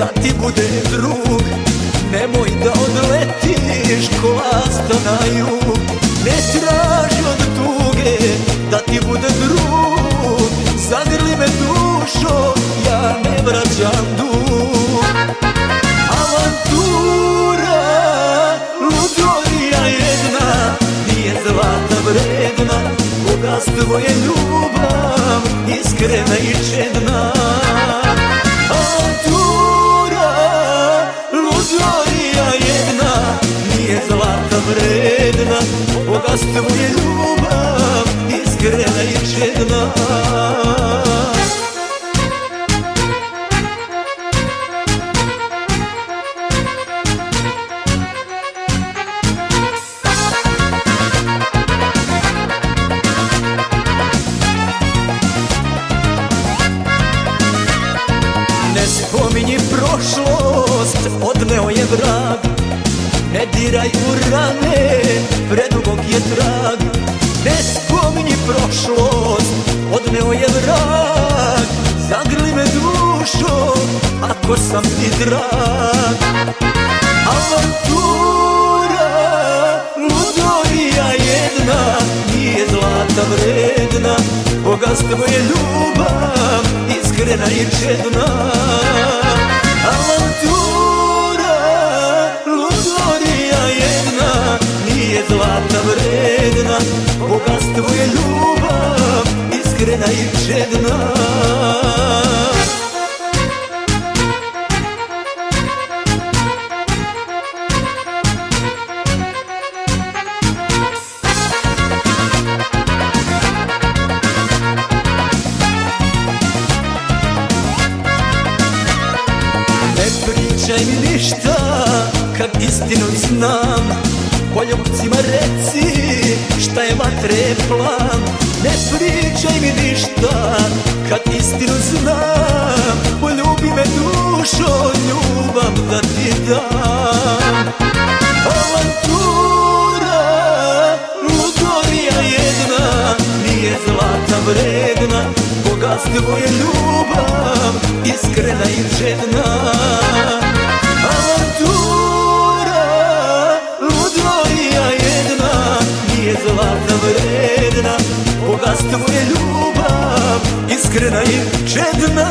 da ti bude drug. Nemoj da odletiš ko na jug. Ne traži od tuge da ti bude drug. Zagrli me dušo, ja ne vraćam dug. Avantura, ludorija jedna Nije zlata vredna, bogatstvo je ljubav Iskrena i čedna vredna, bogatstvo je ljubav Iskrena i čedna. Ne spominji prošlost, odneo je vrag Ne diraj u rane, predugog je trag. Ne spominji prošlost, odneo je vrag. Zagrli me dušo, ako sam ti drag. Avantura, ludorija jedna Nije zlata vredna, bogatstvo je ljubav Iskrena i čedna bogatstvo je ljubav Iskrena i čedna kad istinu znam Poljubcima reci šta je vatre plan. Ne pričaj mi ništa kad istinu znam. Poljubi me dušo, ljubav da ti dam. Avantura, ludorija jedna Nije zlata vredna, bogatstvo je ljubav Iskrena i žedna zlata vredna, bogatstvo je ljubav Iskrena i žedna